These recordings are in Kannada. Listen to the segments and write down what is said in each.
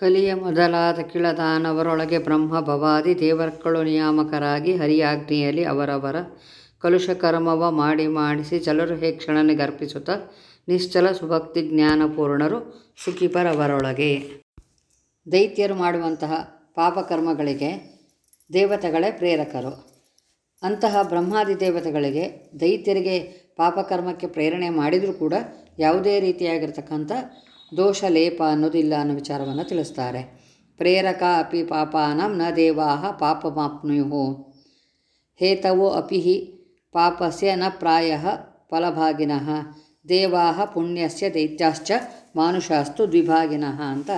ಕಲಿಯ ಮೊದಲಾದ ಕಿಳದಾನವರೊಳಗೆ ಬ್ರಹ್ಮ ಭವಾದಿ ದೇವರ್ಕಳು ನಿಯಾಮಕರಾಗಿ ಹರಿಯಾಗ್ನಿಯಲ್ಲಿ ಅವರವರ ಕಲುಷಕರ್ಮವ ಮಾಡಿ ಮಾಡಿಸಿ ಚಲರು ಹೇಕ್ಷಣನಿಗರ್ಪಿಸುತ್ತ ನಿಶ್ಚಲ ಸುಭಕ್ತಿ ಜ್ಞಾನಪೂರ್ಣರು ಸುಖಿಪರವರೊಳಗೆ. ದೈತ್ಯರು ಮಾಡುವಂತಹ ಪಾಪಕರ್ಮಗಳಿಗೆ ದೇವತೆಗಳೇ ಪ್ರೇರಕರು. ಅಂತಹ ಬ್ರಹ್ಮಾದಿ ದೇವತೆಗಳಿಗೆ ದೈತ್ಯರಿಗೆ ಪಾಪಕರ್ಮಕ್ಕೆ ಪ್ರೇರಣೆ ಮಾಡಿದರೂ ಕೂಡ ಯಾವುದೇ ರೀತಿಯಾಗಿರ್ತಕ್ಕಂಥ ದೋಷ, ಲೇಪ ಅನ್ನೋದಿಲ್ಲ ಅನ್ನೋ ವಿಚಾರವನ್ನು ತಿಳಿಸ್ತಾರೆ. ಪ್ರೇರಕ ಅಪಿ ಪಾಪಾನಂ ನ ದೇವಾಹ ಪಾಪಮಾಪ್ನುಯು. ಹೇತವೋ ಅಪಿ ಹಿ ಪಾಪಸ್ಯ ನ ಪ್ರಾಯ ಫಲಭಾಗಿನಃ. ದೇವಾಹ ಪುಣ್ಯಸ್ಯ ದೈತ್ಯಾಶ್ಚ ಮಾನುಷಾಸ್ತು ದ್ವಿಭಾಗಿನಃ ಅಂತ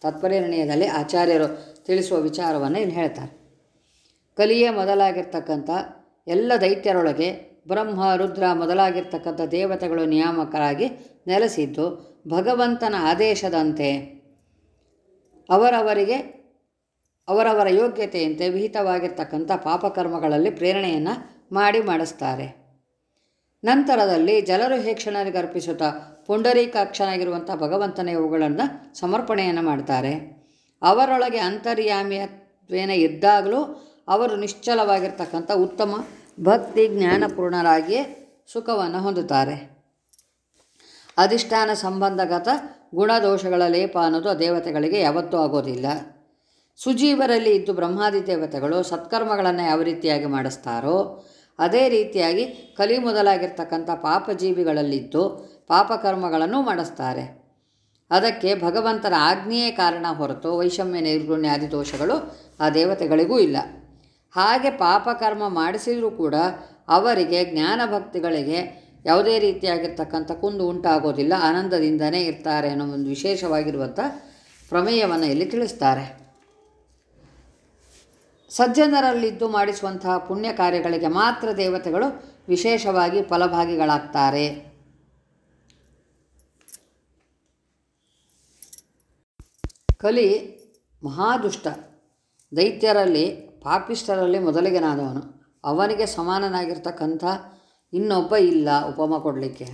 ತತ್ಪರಿನಿರ್ಣಯದಲ್ಲಿ ಆಚಾರ್ಯರು ತಿಳಿಸುವ ವಿಚಾರವನ್ನು ಇಲ್ಲಿ ಹೇಳ್ತಾರೆ. ಕಲಿಯ ಮೊದಲಾಗಿರ್ತಕ್ಕಂಥ ಎಲ್ಲ ದೈತ್ಯರೊಳಗೆ ಬ್ರಹ್ಮ, ರುದ್ರ ಮೊದಲಾಗಿರ್ತಕ್ಕಂಥ ದೇವತೆಗಳು ನಿಯಾಮಕರಾಗಿ ನೆಲೆಸಿದ್ದು ಭಗವಂತನ ಆದೇಶದಂತೆ ಅವರವರಿಗೆ ಅವರವರ ಯೋಗ್ಯತೆಯಂತೆ ವಿಹಿತವಾಗಿರ್ತಕ್ಕಂಥ ಪಾಪಕರ್ಮಗಳಲ್ಲಿ ಪ್ರೇರಣೆಯನ್ನು ಮಾಡಿ ಮಾಡಿಸ್ತಾರೆ. ನಂತರದಲ್ಲಿ ಜಲರು ಹೇಕ್ಷಣರಿಗೆ ಅರ್ಪಿಸುತ್ತಾ ಪುಂಡರೀಕಾಕ್ಷನಾಗಿರುವಂಥ ಭಗವಂತನೇ ಇವುಗಳನ್ನು ಸಮರ್ಪಣೆಯನ್ನು ಮಾಡ್ತಾರೆ. ಅವರೊಳಗೆ ಅಂತರ್ಯಾಮಿಯತ್ವೇನ ಇದ್ದಾಗಲೂ ಅವರು ನಿಶ್ಚಲವಾಗಿರ್ತಕ್ಕಂಥ ಉತ್ತಮ ಭಕ್ತಿ ಜ್ಞಾನಪೂರ್ಣರಾಗಿ ಸುಖವನ್ನು ಹೊಂದುತ್ತಾರೆ. ಅಧಿಷ್ಠಾನ ಸಂಬಂಧಗತ ಗುಣದೋಷಗಳ ಲೇಪ ಅನ್ನೋದು ದೇವತೆಗಳಿಗೆ ಯಾವತ್ತೂ ಆಗೋದಿಲ್ಲ. ಸುಜೀವರಲ್ಲಿ ಇದ್ದು ಬ್ರಹ್ಮಾದಿ ದೇವತೆಗಳು ಸತ್ಕರ್ಮಗಳನ್ನು ಯಾವ ರೀತಿಯಾಗಿ ಮಾಡಿಸ್ತಾರೋ, ಅದೇ ರೀತಿಯಾಗಿ ಕಲಿ ಮೊದಲಾಗಿರ್ತಕ್ಕಂಥ ಪಾಪಜೀವಿಗಳಲ್ಲಿದ್ದು ಪಾಪಕರ್ಮಗಳನ್ನು ಮಾಡಿಸ್ತಾರೆ. ಅದಕ್ಕೆ ಭಗವಂತನ ಆಜ್ಞೆಯೇ ಕಾರಣ ಹೊರತು ವೈಷಮ್ಯ ನಿರ್ಗುಣ್ಯಾದಿ ದೋಷಗಳು ಆ ದೇವತೆಗಳಿಗೂ ಇಲ್ಲ. ಹಾಗೆ ಪಾಪಕರ್ಮ ಮಾಡಿಸಿದರೂ ಕೂಡ ಅವರಿಗೆ ಜ್ಞಾನ ಭಕ್ತಿಗಳಿಗೆ ಯಾವುದೇ ರೀತಿಯಾಗಿರ್ತಕ್ಕಂಥ ಕುಂದು ಉಂಟಾಗೋದಿಲ್ಲ, ಆನಂದದಿಂದನೇ ಇರ್ತಾರೆ ಅನ್ನೋ ಒಂದು ವಿಶೇಷವಾಗಿರುವಂಥ ಪ್ರಮೇಯವನ್ನು ಇಲ್ಲಿ ತಿಳಿಸ್ತಾರೆ. ಸಜ್ಜನರಲ್ಲಿದ್ದು ಮಾಡಿಸುವಂತಹ ಪುಣ್ಯ ಕಾರ್ಯಗಳಿಗೆ ಮಾತ್ರ ದೇವತೆಗಳು ವಿಶೇಷವಾಗಿ ಫಲಭಾಗಿಗಳಾಗ್ತಾರೆ. ಕಲಿ ಮಹಾದುಷ್ಟ ದೈತ್ಯರಲ್ಲಿ ಪಾಪಿಷ್ಟರಲ್ಲಿ ಮೊದಲಿಗನಾದವನು. ಅವನಿಗೆ ಸಮಾನನಾಗಿರ್ತಕ್ಕಂಥ ಇನ್ನೊಬ್ಬ ಇಲ್ಲ, ಉಪಮ ಕೊಡಲಿಕ್ಕೆ.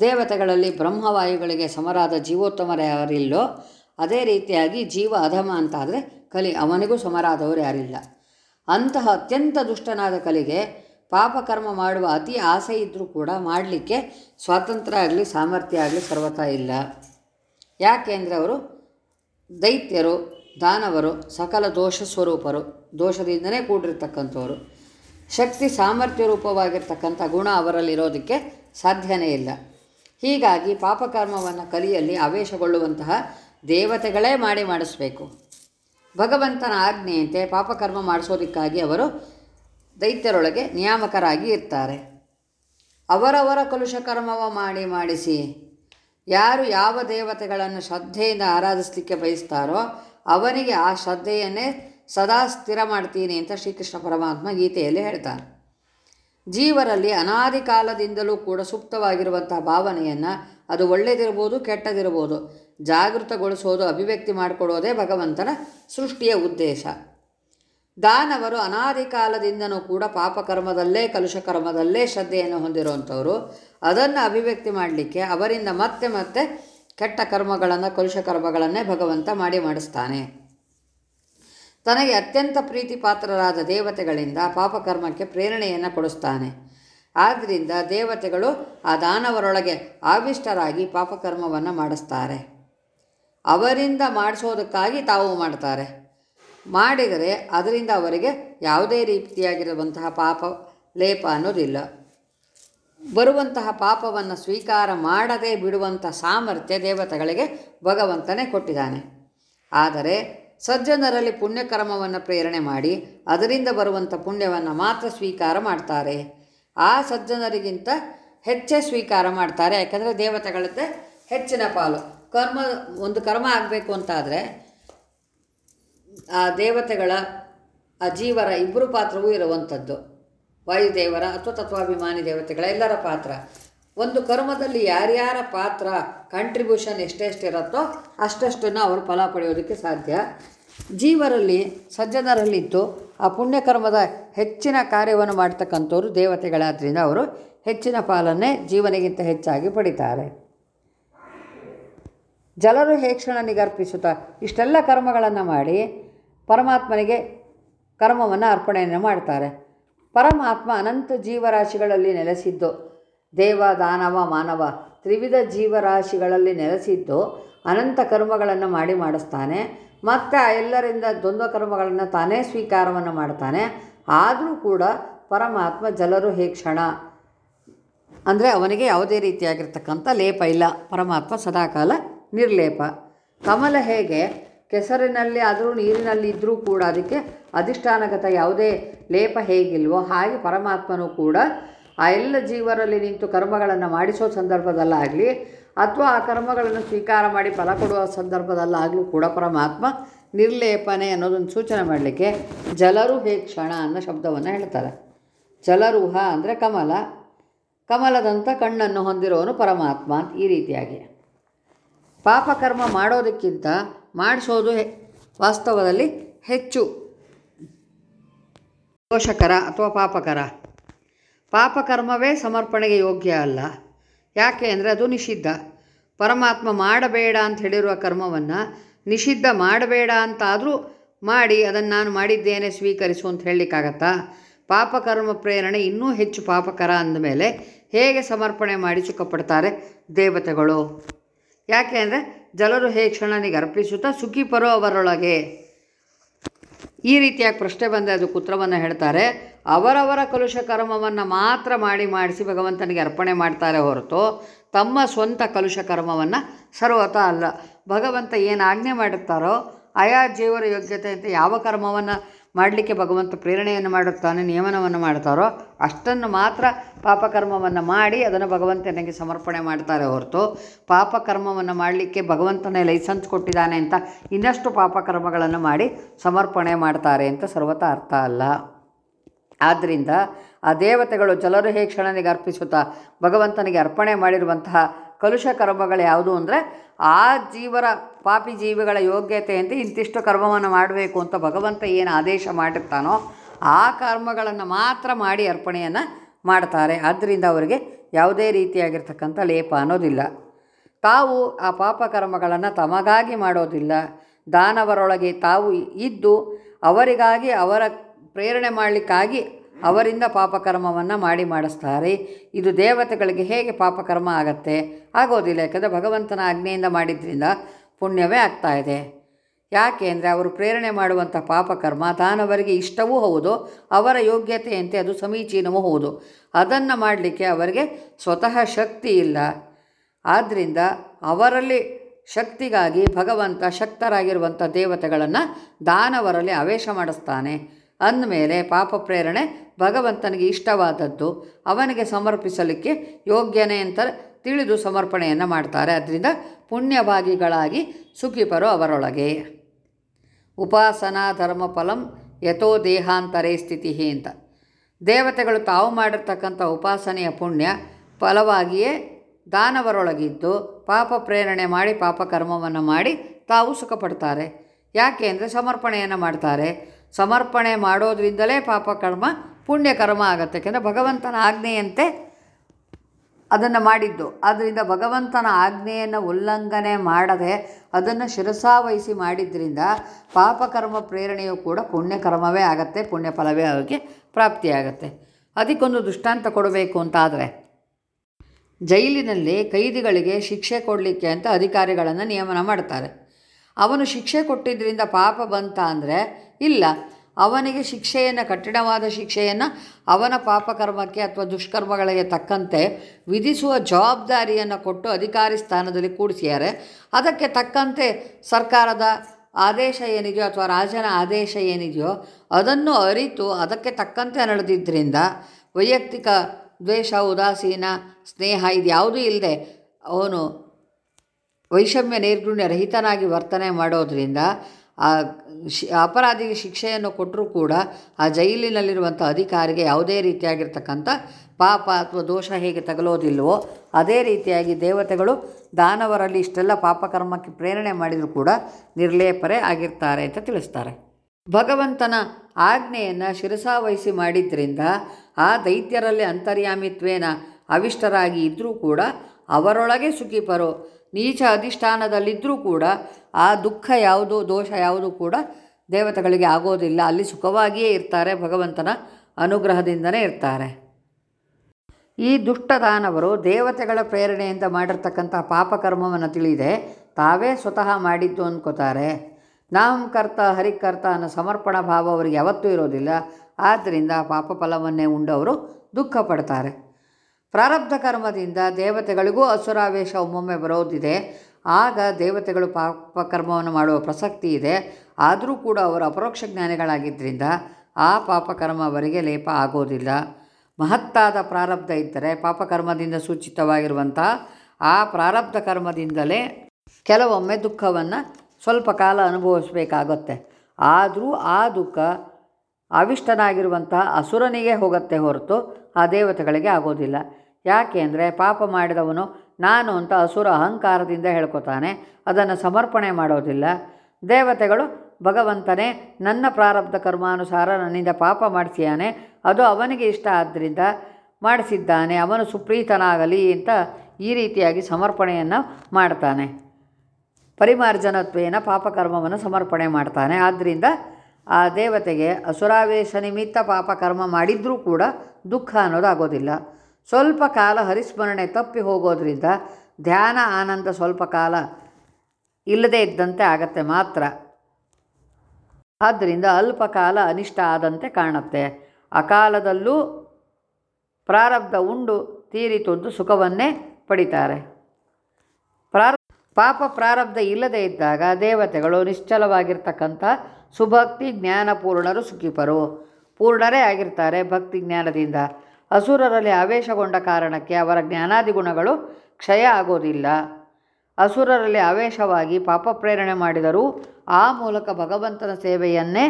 ದೇವತೆಗಳಲ್ಲಿ ಬ್ರಹ್ಮವಾಯುಗಳಿಗೆ ಸಮರಾದ ಜೀವೋತ್ತಮರು ಯಾರಿಲ್ಲೋ, ಅದೇ ರೀತಿಯಾಗಿ ಜೀವ ಅಧಮ ಅಂತಾದರೆ ಕಲಿ, ಅವನಿಗೂ ಸಮರಾದವರು ಯಾರಿಲ್ಲ. ಅಂತಹ ಅತ್ಯಂತ ದುಷ್ಟನಾದ ಕಲಿಗೆ ಪಾಪಕರ್ಮ ಮಾಡುವ ಅತಿ ಆಸೆ ಇದ್ದರೂ ಕೂಡ ಮಾಡಲಿಕ್ಕೆ ಸ್ವಾತಂತ್ರ್ಯ ಆಗಲಿ, ಸಾಮರ್ಥ್ಯ ಆಗಲಿ ಸರ್ವತಾ ಇಲ್ಲ. ಯಾಕೆಂದರೆ ಅವರು ದೈತ್ಯರು ದಾನವರು, ಸಕಲ ದೋಷ ಸ್ವರೂಪರು ದೋಷದಿಂದನೇ ಕೂಡಿರ್ತಕ್ಕಂಥವರು. ಶಕ್ತಿ ಸಾಮರ್ಥ್ಯ ರೂಪವಾಗಿರ್ತಕ್ಕಂಥ ಗುಣ ಅವರಲ್ಲಿರೋದಕ್ಕೆ ಸಾಧ್ಯನೇ ಇಲ್ಲ. ಹೀಗಾಗಿ ಪಾಪಕರ್ಮವನ್ನು ಕಲಿಯಲ್ಲಿ ಆವೇಶಗೊಳ್ಳುವಂತಹ ದೇವತೆಗಳೇ ಮಾಡಿ ಮಾಡಿಸಬೇಕು. ಭಗವಂತನ ಆಜ್ಞೆಯಂತೆ ಪಾಪಕರ್ಮ ಮಾಡಿಸೋದಕ್ಕಾಗಿ ಅವರು ದೈತ್ಯರೊಳಗೆ ನಿಯಾಮಕರಾಗಿ ಇರ್ತಾರೆ. ಅವರವರ ಕಲುಷ ಕರ್ಮವ ಮಾಡಿ ಮಾಡಿಸಿ, ಯಾರು ಯಾವ ದೇವತೆಗಳನ್ನು ಶ್ರದ್ಧೆಯಿಂದ ಆರಾಧಿಸಲಿಕ್ಕೆ ಬಯಸ್ತಾರೋ ಅವನಿಗೆ ಆ ಶ್ರದ್ಧೆಯನ್ನೇ ಸದಾ ಸ್ಥಿರ ಮಾಡ್ತೀನಿ ಅಂತ ಶ್ರೀಕೃಷ್ಣ ಪರಮಾತ್ಮ ಗೀತೆಯಲ್ಲಿ ಹೇಳ್ತಾನೆ ಜೀವರಲ್ಲಿ ಅನಾದಿ ಕಾಲದಿಂದಲೂ ಕೂಡ ಸೂಕ್ತವಾಗಿರುವಂಥ ಭಾವನೆಯನ್ನು ಅದು ಒಳ್ಳೆಯದಿರ್ಬೋದು ಕೆಟ್ಟದಿರ್ಬೋದು ಜಾಗೃತಗೊಳಿಸೋದು, ಅಭಿವ್ಯಕ್ತಿ ಮಾಡಿಕೊಡೋದೇ ಭಗವಂತನ ಸೃಷ್ಟಿಯ ಉದ್ದೇಶ. ದಾನವರು ಅನಾದಿ ಕಾಲದಿಂದನೂ ಕೂಡ ಪಾಪಕರ್ಮದಲ್ಲೇ ಕಲುಷಕರ್ಮದಲ್ಲೇ ಶ್ರದ್ಧೆಯನ್ನು ಹೊಂದಿರುವಂಥವರು. ಅದನ್ನು ಅಭಿವ್ಯಕ್ತಿ ಮಾಡಲಿಕ್ಕೆ ಅವರಿಂದ ಮತ್ತೆ ಮತ್ತೆ ಕೆಟ್ಟ ಕರ್ಮಗಳನ್ನು, ಕಲುಷ ಕರ್ಮಗಳನ್ನೇ ಭಗವಂತ ಮಾಡಿ ಮಾಡಿಸ್ತಾನೆ. ತನಗೆ ಅತ್ಯಂತ ಪ್ರೀತಿ ಪಾತ್ರರಾದ ದೇವತೆಗಳಿಂದ ಪಾಪಕರ್ಮಕ್ಕೆ ಪ್ರೇರಣೆಯನ್ನು ಕೊಡಿಸ್ತಾನೆ. ಆದ್ದರಿಂದ ದೇವತೆಗಳು ಆ ದಾನವರೊಳಗೆ ಆವಿಷ್ಟರಾಗಿ ಪಾಪಕರ್ಮವನ್ನು ಮಾಡಿಸ್ತಾರೆ. ಅವರಿಂದ ಮಾಡಿಸೋದಕ್ಕಾಗಿ ತಾವು ಮಾಡ್ತಾರೆ. ಮಾಡಿದರೆ ಅದರಿಂದ ಅವರಿಗೆ ಯಾವುದೇ ರೀತಿಯಾಗಿರುವಂತಹ ಪಾಪ, ಲೇಪ ಅನ್ನೋದಿಲ್ಲ. ಬರುವಂತಹ ಪಾಪವನ್ನು ಸ್ವೀಕಾರ ಮಾಡದೆ ಬಿಡುವಂಥ ಸಾಮರ್ಥ್ಯ ದೇವತೆಗಳಿಗೆ ಭಗವಂತನೇ ಕೊಟ್ಟಿದ್ದಾನೆ. ಆದರೆ ಸಜ್ಜನರಲ್ಲಿ ಪುಣ್ಯಕರ್ಮವನ್ನು ಪ್ರೇರಣೆ ಮಾಡಿ ಅದರಿಂದ ಬರುವಂಥ ಪುಣ್ಯವನ್ನು ಮಾತ್ರ ಸ್ವೀಕಾರ ಮಾಡ್ತಾರೆ. ಆ ಸಜ್ಜನರಿಗಿಂತ ಹೆಚ್ಚೇ ಸ್ವೀಕಾರ ಮಾಡ್ತಾರೆ. ಯಾಕೆಂದರೆ ದೇವತೆಗಳದ್ದೇ ಹೆಚ್ಚಿನ ಪಾಲು. ಕರ್ಮ, ಒಂದು ಕರ್ಮ ಆಗಬೇಕು ಅಂತಾದರೆ ಆ ದೇವತೆಗಳ ಆ ಜೀವರ ಇಬ್ಬರು ಪಾತ್ರವೂ ಇರುವಂಥದ್ದು. ವಾಯುದೇವರ ಅಥವಾ ತತ್ವಾಭಿಮಾನಿ ದೇವತೆಗಳ ಎಲ್ಲರ ಪಾತ್ರ. ಒಂದು ಕರ್ಮದಲ್ಲಿ ಯಾರ್ಯಾರ ಪಾತ್ರ ಕಾಂಟ್ರಿಬ್ಯೂಷನ್ ಎಷ್ಟೆಷ್ಟಿರುತ್ತೋ ಅಷ್ಟಷ್ಟನ್ನು ಅವರು ಫಲ ಪಡೆಯೋದಕ್ಕೆ ಸಾಧ್ಯ. ಜೀವರಲ್ಲಿ ಸಜ್ಜನರಲ್ಲಿದ್ದು ಆ ಪುಣ್ಯಕರ್ಮದ ಹೆಚ್ಚಿನ ಕಾರ್ಯವನ್ನು ಮಾಡ್ತಕ್ಕಂಥವ್ರು ದೇವತೆಗಳಾದ್ದರಿಂದ ಅವರು ಹೆಚ್ಚಿನ ಪಾಲನ್ನೇ ಜೀವನಿಗಿಂತ ಹೆಚ್ಚಾಗಿ ಪಡಿತಾರೆ. ಜಲರು ಹೇಕ್ಷಣ ನಿಗರ್ಪಿಸುತ್ತಾ ಇಷ್ಟೆಲ್ಲ ಕರ್ಮಗಳನ್ನು ಮಾಡಿ ಪರಮಾತ್ಮನಿಗೆ ಕರ್ಮವನ್ನು ಅರ್ಪಣೆಯನ್ನು ಮಾಡ್ತಾರೆ. ಪರಮಾತ್ಮ ಅನಂತ ಜೀವರಾಶಿಗಳಲ್ಲಿ ನೆಲೆಸಿದ್ದು ದೇವ ದಾನವ ಮಾನವ ತ್ರಿವಿಧ ಜೀವರಾಶಿಗಳಲ್ಲಿ ನೆಲೆಸಿದ್ದು, ಅನಂತ ಕರ್ಮಗಳನ್ನು ಮಾಡಿ ಮಾಡಿಸ್ತಾನೆ. ಮತ್ತು ಎಲ್ಲರಿಂದ ದ್ವಂದ್ವ ಕರ್ಮಗಳನ್ನು ತಾನೇ ಸ್ವೀಕಾರವನ್ನು ಮಾಡ್ತಾನೆ. ಆದರೂ ಕೂಡ ಪರಮಾತ್ಮ ಜಲರು ಹೇ ಕ್ಷಣ. ಅಂದರೆ ಅವನಿಗೆ ಯಾವುದೇ ರೀತಿಯಾಗಿರ್ತಕ್ಕಂಥ ಲೇಪ ಇಲ್ಲ. ಪರಮಾತ್ಮ ಸದಾಕಾಲ ನಿರ್ಲೇಪ. ಕಮಲ ಹೇಗೆ? ಕೆಸರಿನಲ್ಲಿ ಆದರೂ ನೀರಿನಲ್ಲಿ ಇದ್ದರೂ ಕೂಡ ಅದಕ್ಕೆ ಅಧಿಷ್ಠಾನಗತ ಯಾವುದೇ ಲೇಪ ಹೇಗಿಲ್ವೋ ಹಾಗೆ ಪರಮಾತ್ಮನೂ ಕೂಡ ಆ ಎಲ್ಲ ಜೀವರಲ್ಲಿ ನಿಂತು ಕರ್ಮಗಳನ್ನು ಮಾಡಿಸೋ ಸಂದರ್ಭದಲ್ಲಾಗಲಿ ಅಥವಾ ಆ ಕರ್ಮಗಳನ್ನು ಸ್ವೀಕಾರ ಮಾಡಿ ಫಲ ಕೊಡುವ ಸಂದರ್ಭದಲ್ಲಾಗಲೂ ಕೂಡ ಪರಮಾತ್ಮ ನಿರ್ಲೇಪನೆ ಅನ್ನೋದನ್ನು ಸೂಚನೆ ಮಾಡಲಿಕ್ಕೆ ಜಲರು ಹೇ ಕ್ಷಣ ಅನ್ನೋ ಶಬ್ದವನ್ನು ಹೇಳ್ತಾರೆ. ಜಲರುಹ ಅಂದರೆ ಕಮಲ. ಕಮಲದಂಥ ಕಣ್ಣನ್ನು ಹೊಂದಿರೋನು ಪರಮಾತ್ಮ ಅಂತ ಈ ರೀತಿಯಾಗಿ. ಪಾಪಕರ್ಮ ಮಾಡೋದಕ್ಕಿಂತ ಮಾಡಿಸೋದು ವಾಸ್ತವದಲ್ಲಿ ಹೆಚ್ಚು ದೋಷಕರ ಅಥವಾ ಪಾಪಕರ. ಪಾಪಕರ್ಮವೇ ಸಮರ್ಪಣೆಗೆ ಯೋಗ್ಯ ಅಲ್ಲ. ಯಾಕೆ ಅಂದರೆ ಅದು ನಿಷಿದ್ಧ. ಪರಮಾತ್ಮ ಮಾಡಬೇಡ ಅಂತ ಹೇಳಿರುವ ಕರ್ಮವನ್ನು ನಿಷಿದ್ಧ ಮಾಡಬೇಡ ಅಂತಾದರೂ ಮಾಡಿ, ಅದನ್ನು ನಾನು ಮಾಡಿದ್ದೇನೆ, ಸ್ವೀಕರಿಸು ಅಂತ ಹೇಳಲಿಕ್ಕಾಗತ್ತಾ? ಪಾಪಕರ್ಮ ಪ್ರೇರಣೆ ಇನ್ನೂ ಹೆಚ್ಚು ಪಾಪಕರ ಅಂದಮೇಲೆ ಹೇಗೆ ಸಮರ್ಪಣೆ ಮಾಡಿ ಸುಖಪಡ್ತಾರೆ ದೇವತೆಗಳು? ಯಾಕೆ ಅಂದರೆ ಜಲರು ಹೇ ಕ್ಷಣನಿಗೆ ಅರ್ಪಿಸುತ್ತಾ ಸುಖಿಪರೋ ಅವರೊಳಗೆ. ಈ ರೀತಿಯಾಗಿ ಪ್ರಶ್ನೆ ಬಂದರೆ ಅದು ಕುತ್ರವನ್ನು ಹೇಳ್ತಾರೆ. ಅವರವರ ಕಲುಷ ಕರ್ಮವನ್ನು ಮಾತ್ರ ಮಾಡಿ ಮಾಡಿಸಿ ಭಗವಂತನಿಗೆ ಅರ್ಪಣೆ ಮಾಡ್ತಾರೆ ಹೊರತು ತಮ್ಮ ಸ್ವಂತ ಕಲುಷ ಕರ್ಮವನ್ನು ಸರ್ವತ ಅಲ್ಲ. ಭಗವಂತ ಏನು ಆಜ್ಞೆ ಮಾಡುತ್ತಾರೋ ಆಯಾ ಜೀವರ ಯೋಗ್ಯತೆ ಅಂತ ಯಾವ ಕರ್ಮವನ್ನು ಮಾಡಲಿಕ್ಕೆ ಭಗವಂತ ಪ್ರೇರಣೆಯನ್ನು ಮಾಡುತ್ತಾನೆ, ನಿಯಮನವನ್ನು ಮಾಡ್ತಾರೋ ಅಷ್ಟನ್ನು ಮಾತ್ರ ಪಾಪಕರ್ಮವನ್ನು ಮಾಡಿ ಅದನ್ನು ಭಗವಂತನಿಗೆ ಸಮರ್ಪಣೆ ಮಾಡ್ತಾರೆ ಹೊರತು ಪಾಪಕರ್ಮವನ್ನು ಮಾಡಲಿಕ್ಕೆ ಭಗವಂತನೇ ಲೈಸೆನ್ಸ್ ಕೊಟ್ಟಿದ್ದಾನೆ ಅಂತ ಇನ್ನಷ್ಟು ಪಾಪಕರ್ಮಗಳನ್ನು ಮಾಡಿ ಸಮರ್ಪಣೆ ಮಾಡ್ತಾರೆ ಅಂತ ಸರ್ವತ ಅರ್ಥ ಅಲ್ಲ. ಆದ್ದರಿಂದ ಆ ದೇವತೆಗಳು ಜಲರು ಹೇ ಕ್ಷಣನಿಗೆ ಅರ್ಪಿಸುತ್ತಾ ಭಗವಂತನಿಗೆ ಅರ್ಪಣೆ ಮಾಡಿರುವಂತಹ ಕಲುಷ ಕರ್ಮಗಳು ಯಾವುದು ಅಂದರೆ ಆ ಜೀವರ ಪಾಪಿ ಜೀವಿಗಳ ಯೋಗ್ಯತೆಯಂತೆ ಇಂತಿಷ್ಟು ಕರ್ಮವನ್ನು ಮಾಡಬೇಕು ಅಂತ ಭಗವಂತ ಏನು ಆದೇಶ ಮಾಡಿರ್ತಾನೋ ಆ ಕರ್ಮಗಳನ್ನು ಮಾತ್ರ ಮಾಡಿ ಅರ್ಪಣೆಯನ್ನು ಮಾಡ್ತಾರೆ. ಆದ್ದರಿಂದ ಅವರಿಗೆ ಯಾವುದೇ ರೀತಿಯಾಗಿರ್ತಕ್ಕಂಥ ಲೇಪ ಅನ್ನೋದಿಲ್ಲ. ತಾವು ಆ ಪಾಪ ಕರ್ಮಗಳನ್ನು ತಮಗಾಗಿ ಮಾಡೋದಿಲ್ಲ. ದಾನವರೊಳಗೆ ತಾವು ಇದ್ದು ಅವರಿಗಾಗಿ ಅವರ ಪ್ರೇರಣೆ ಮಾಡಲಿಕ್ಕಾಗಿ ಅವರಿಂದ ಪಾಪಕರ್ಮವನ್ನು ಮಾಡಿ ಮಾಡಿಸ್ತಾರೆ. ಇದು ದೇವತೆಗಳಿಗೆ ಹೇಗೆ ಪಾಪಕರ್ಮ ಆಗತ್ತೆ? ಆಗೋದಿಲ್ಲ ಯಾಕಂದರೆ ಭಗವಂತನ ಆಜ್ಞೆಯಿಂದ ಮಾಡಿದ್ರಿಂದ ಪುಣ್ಯವೇ ಆಗ್ತಾ ಇದೆ. ಯಾಕೆ ಅಂದರೆ ಅವರು ಪ್ರೇರಣೆ ಮಾಡುವಂಥ ಪಾಪಕರ್ಮ ತಾನವರಿಗೆ ಇಷ್ಟವೂ ಹೌದು, ಅವರ ಯೋಗ್ಯತೆಯಂತೆ ಅದು ಸಮೀಚೀನವೂ ಹೌದು. ಅದನ್ನು ಮಾಡಲಿಕ್ಕೆ ಅವರಿಗೆ ಸ್ವತಃ ಶಕ್ತಿ ಇಲ್ಲ. ಆದ್ದರಿಂದ ಅವರಲ್ಲಿ ಶಕ್ತಿಗಾಗಿ ಭಗವಂತ ಶಕ್ತರಾಗಿರುವಂಥ ದೇವತೆಗಳನ್ನು ದಾನವರಲ್ಲಿ ಅವೇಶ ಮಾಡಿಸ್ತಾನೆ. ಅಂದಮೇಲೆ ಪಾಪ ಪ್ರೇರಣೆ ಭಗವಂತನಿಗೆ ಇಷ್ಟವಾದದ್ದು. ಅವನಿಗೆ ಸಮರ್ಪಿಸಲಿಕ್ಕೆ ಯೋಗ್ಯನೇ ಅಂತ ತಿಳಿದು ಸಮರ್ಪಣೆಯನ್ನು ಮಾಡ್ತಾರೆ. ಅದರಿಂದ ಪುಣ್ಯಭಾಗಿಗಳಾಗಿ ಸುಖಿಪರು ಅವರೊಳಗೆ. ಉಪಾಸನಾ ಧರ್ಮ ಫಲಂ ಯಥೋ ದೇಹಾಂತರೇ ಸ್ಥಿತಿ ಅಂತ. ದೇವತೆಗಳು ತಾವು ಮಾಡಿರ್ತಕ್ಕಂಥ ಉಪಾಸನೆಯ ಪುಣ್ಯ ಫಲವಾಗಿಯೇ ದಾನವರೊಳಗಿದ್ದು ಪಾಪ ಪ್ರೇರಣೆ ಮಾಡಿ ಪಾಪ ಕರ್ಮವನ್ನು ಮಾಡಿ ತಾವು ಸುಖಪಡ್ತಾರೆ. ಯಾಕೆ ಅಂದರೆ ಸಮರ್ಪಣೆಯನ್ನು ಮಾಡ್ತಾರೆ. ಸಮರ್ಪಣೆ ಮಾಡೋದ್ರಿಂದಲೇ ಪಾಪಕರ್ಮ ಪುಣ್ಯಕರ್ಮ ಪುಣ್ಯ ಕರ್ಮ ಆಗತ್ತೆ. ಯಾಕೆಂದರೆ ಭಗವಂತನ ಆಜ್ಞೆಯಂತೆ ಅದನ್ನು ಮಾಡಿದ್ದು. ಆದ್ದರಿಂದ ಭಗವಂತನ ಆಜ್ಞೆಯನ್ನು ಉಲ್ಲಂಘನೆ ಮಾಡದೆ ಅದನ್ನು ಶಿರಸಾವಹಿಸಿ ಮಾಡಿದ್ರಿಂದ ಪಾಪಕರ್ಮ ಪ್ರೇರಣೆಯು ಕೂಡ ಪುಣ್ಯಕರ್ಮವೇ ಆಗತ್ತೆ, ಪುಣ್ಯ ಫಲವೇ ಅವರಿಗೆ ಪ್ರಾಪ್ತಿಯಾಗತ್ತೆ ಅದಕ್ಕೊಂದು ದೃಷ್ಟಾಂತ ಕೊಡಬೇಕು ಅಂತಾದರೆ, ಜೈಲಿನಲ್ಲಿ ಕೈದಿಗಳಿಗೆ ಶಿಕ್ಷೆ ಕೊಡಲಿಕ್ಕೆ ಅಂತ ಅಧಿಕಾರಿಗಳನ್ನು ನಿಯಮನ ಮಾಡ್ತಾರೆ. ಅವನು ಶಿಕ್ಷೆ ಕೊಟ್ಟಿದ್ದರಿಂದ ಪಾಪ ಬಂತ ಅಂದರೆ ಇಲ್ಲ. ಅವನಿಗೆ ಶಿಕ್ಷೆಯನ್ನು, ಕಠಿಣವಾದ ಶಿಕ್ಷೆಯನ್ನು ಅವನ ಪಾಪಕರ್ಮಕ್ಕೆ ಅಥವಾ ದುಷ್ಕರ್ಮಗಳಿಗೆ ತಕ್ಕಂತೆ ವಿಧಿಸುವ ಜವಾಬ್ದಾರಿಯನ್ನು ಕೊಟ್ಟು ಅಧಿಕಾರಿ ಸ್ಥಾನದಲ್ಲಿ ಕೂಡಿಸಿದ್ದಾರೆ. ಅದಕ್ಕೆ ತಕ್ಕಂತೆ ಸರ್ಕಾರದ ಆದೇಶ ಏನಿದೆಯೋ ಅಥವಾ ರಾಜನ ಆದೇಶ ಏನಿದೆಯೋ ಅದನ್ನು ಅರಿತು ಅದಕ್ಕೆ ತಕ್ಕಂತೆ ನಡೆದಿದ್ದರಿಂದ ವೈಯಕ್ತಿಕ ದ್ವೇಷ, ಉದಾಸೀನ, ಸ್ನೇಹ ಇದು ಯಾವುದೂ ಇಲ್ಲದೆ ಅವನು ವೈಷಮ್ಯ, ನೈರ್ಗುಣ್ಯ ರಹಿತನಾಗಿ ವರ್ತನೆ ಮಾಡೋದರಿಂದ ಆ ಶಿ ಅಪರಾಧಿಗೆ ಶಿಕ್ಷೆಯನ್ನು ಕೊಟ್ಟರೂ ಕೂಡ ಆ ಜೈಲಿನಲ್ಲಿರುವಂಥ ಅಧಿಕಾರಿಗೆ ಯಾವುದೇ ರೀತಿಯಾಗಿರ್ತಕ್ಕಂಥ ಪಾಪ ಅಥವಾ ದೋಷ ಹೇಗೆ ತಗಲೋದಿಲ್ವೋ ಅದೇ ರೀತಿಯಾಗಿ ದೇವತೆಗಳು ದಾನವರಲ್ಲಿ ಇಷ್ಟೆಲ್ಲ ಪಾಪಕರ್ಮಕ್ಕೆ ಪ್ರೇರಣೆ ಮಾಡಿದರೂ ಕೂಡ ನಿರ್ಲೇಪರೇ ಆಗಿರ್ತಾರೆ ಅಂತ ತಿಳಿಸ್ತಾರೆ. ಭಗವಂತನ ಆಜ್ಞೆಯನ್ನು ಶಿರಸಾವಹಿಸಿ ಮಾಡಿದ್ದರಿಂದ ಆ ದೈತ್ಯರಲ್ಲಿ ಅಂತರ್ಯಾಮಿತ್ವೇನ ಅವಿಷ್ಟರಾಗಿ ಇದ್ದರೂ ಕೂಡ ಅವರೊಳಗೆ ಸುಖಿಪರು ನೀಚ ಅಧಿಷ್ಠಾನದಲ್ಲಿದ್ದರೂ ಕೂಡ ಆ ದುಃಖ ಯಾವುದು, ದೋಷ ಯಾವುದು ಕೂಡ ದೇವತೆಗಳಿಗೆ ಆಗೋದಿಲ್ಲ. ಅಲ್ಲಿ ಸುಖವಾಗಿಯೇ ಇರ್ತಾರೆ, ಭಗವಂತನ ಅನುಗ್ರಹದಿಂದನೇ ಇರ್ತಾರೆ. ಈ ದುಷ್ಟದಾನವರು ದೇವತೆಗಳ ಪ್ರೇರಣೆಯಿಂದ ಮಾಡಿರ್ತಕ್ಕಂಥ ಪಾಪಕರ್ಮವನ್ನು ತಿಳಿದೆ. ತಾವೇ ಸ್ವತಃ ಮಾಡಿದ್ದು ಅಂದ್ಕೋತಾರೆ ನಾಮಕರ್ತ ಹರಿಕರ್ತ ಅನ್ನೋ ಸಮರ್ಪಣಾ ಭಾವ ಅವರಿಗೆ ಯಾವತ್ತೂ ಇರೋದಿಲ್ಲ. ಆದ್ದರಿಂದ ಪಾಪ ಫಲವನ್ನೇ ಉಂಡವರು ದುಃಖ ಪಡ್ತಾರೆ ಪ್ರಾರಬ್ಧ ಕರ್ಮದಿಂದ ದೇವತೆಗಳಿಗೂ ಅಸುರಾವೇಶ ಒಮ್ಮೊಮ್ಮೆ ಬರೋದಿದೆ. ಆಗ ದೇವತೆಗಳು ಪಾಪಕರ್ಮವನ್ನು ಮಾಡುವ ಪ್ರಸಕ್ತಿ ಇದೆ. ಆದರೂ ಕೂಡ ಅವರು ಅಪರೋಕ್ಷ ಜ್ಞಾನಿಗಳಾಗಿದ್ದರಿಂದ ಆ ಪಾಪಕರ್ಮ ಅವರಿಗೆ ಲೇಪ ಆಗೋದಿಲ್ಲ. ಮಹತ್ತಾದ ಪ್ರಾರಬ್ಧ ಇದ್ದರೆ ಪಾಪಕರ್ಮದಿಂದ ಸೂಚಿತವಾಗಿರುವಂಥ ಆ ಪ್ರಾರಬ್ಧ ಕರ್ಮದಿಂದಲೇ ಕೆಲವೊಮ್ಮೆ ದುಃಖವನ್ನು ಸ್ವಲ್ಪ ಕಾಲ ಅನುಭವಿಸಬೇಕಾಗತ್ತೆ. ಆದರೂ ಆ ದುಃಖ ಅವಿಷ್ಟನಾಗಿರುವಂತಹ ಅಸುರನಿಗೆ ಹೋಗುತ್ತೆ ಹೊರತು ಆ ದೇವತೆಗಳಿಗೆ ಆಗೋದಿಲ್ಲ. ಯಾಕೆ ಅಂದರೆ ಪಾಪ ಮಾಡಿದವನು ನಾನು ಅಂತ ಅಸುರ ಅಹಂಕಾರದಿಂದ ಹೇಳ್ಕೊತಾನೆ, ಅದನ್ನು ಸಮರ್ಪಣೆ ಮಾಡೋದಿಲ್ಲ. ದೇವತೆಗಳು, ಭಗವಂತನೇ, ನನ್ನ ಪ್ರಾರಬ್ಧ ಕರ್ಮಾನುಸಾರ ನನ್ನಿಂದ ಪಾಪ ಮಾಡಿಸಿಯಾನೆ, ಅದು ಅವನಿಗೆ ಇಷ್ಟ ಆದ್ದರಿಂದ ಮಾಡಿಸಿದ್ದಾನೆ, ಅವನು ಸುಪ್ರೀತನಾಗಲಿ ಅಂತ ಈ ರೀತಿಯಾಗಿ ಸಮರ್ಪಣೆಯನ್ನು ಮಾಡ್ತಾನೆ. ಪರಿಮಾರ್ಜನತ್ವೇನ ಪಾಪಕರ್ಮವನ್ನು ಸಮರ್ಪಣೆ ಮಾಡ್ತಾನೆ. ಆದ್ದರಿಂದ ಆ ದೇವತೆಗೆ ಅಸುರಾವೇಶ ನಿಮಿತ್ತ ಪಾಪಕರ್ಮ ಮಾಡಿದ್ರೂ ಕೂಡ ದುಃಖ ಅನ್ನೋದಾಗೋದಿಲ್ಲ ಸ್ವಲ್ಪ ಕಾಲ ಹರಿಸ್ಮರಣೆ ತಪ್ಪಿ ಹೋಗೋದ್ರಿಂದ ಧ್ಯಾನ ಆನಂದ ಸ್ವಲ್ಪ ಕಾಲ ಇಲ್ಲದೇ ಇದ್ದಂತೆ ಆಗತ್ತೆ ಮಾತ್ರ. ಆದ್ದರಿಂದ ಅಲ್ಪ ಕಾಲ ಅನಿಷ್ಟ ಆದಂತೆ ಕಾಣುತ್ತೆ. ಅಕಾಲದಲ್ಲೂ ಪ್ರಾರಬ್ಧ ಉಂಡು ತೀರಿತೊಂದು ಸುಖವನ್ನೇ ಪಡಿತಾರೆ. ಪ್ರಾರ, ಪಾಪ ಪ್ರಾರಬ್ಧ ಇಲ್ಲದೇ ಇದ್ದಾಗ ದೇವತೆಗಳು ನಿಶ್ಚಲವಾಗಿರ್ತಕ್ಕಂಥ ಸುಭಕ್ತಿ ಜ್ಞಾನಪೂರ್ಣರು ಸುಖಿಪರು. ಪೂರ್ಣರೇ ಆಗಿರ್ತಾರೆ ಭಕ್ತಿ ಜ್ಞಾನದಿಂದ. ಅಸುರರಲ್ಲಿ ಆವೇಶಗೊಂಡ ಕಾರಣಕ್ಕೆ ಅವರ ಜ್ಞಾನಾದಿ ಗುಣಗಳು ಕ್ಷಯ ಆಗೋದಿಲ್ಲ. ಅಸುರರಲ್ಲಿ ಆವೇಶವಾಗಿ ಪಾಪ ಪ್ರೇರಣೆ ಮಾಡಿದರೂ ಆ ಮೂಲಕ ಭಗವಂತನ ಸೇವೆಯನ್ನೇ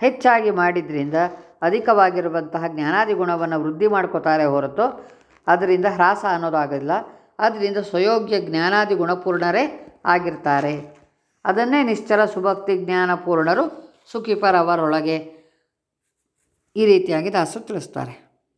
ಹೆಚ್ಚಾಗಿ ಮಾಡಿದ್ರಿಂದ ಅಧಿಕವಾಗಿರುವಂತಹ ಜ್ಞಾನಾದಿ ಗುಣವನ್ನು ವೃದ್ಧಿ ಮಾಡ್ಕೋತಾರೆ ಹೊರತು ಅದರಿಂದ ಹ್ರಾಸ ಅನ್ನೋದಾಗಿಲ್ಲ. ಅದರಿಂದ ಸ್ವಯೋಗ್ಯ ಜ್ಞಾನಾದಿ ಗುಣಪೂರ್ಣರೇ ಆಗಿರ್ತಾರೆ. ಅದನ್ನೇ ನಿಶ್ಚಲ ಸುಭಕ್ತಿ ಜ್ಞಾನಪೂರ್ಣರು ಸುಖಿಪರವರೊಳಗೆ ಈ ರೀತಿಯಾಗಿ ದಾಸರು ತಿಳಿಸ್ತಾರೆ